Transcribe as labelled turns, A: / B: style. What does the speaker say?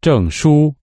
A: 证书。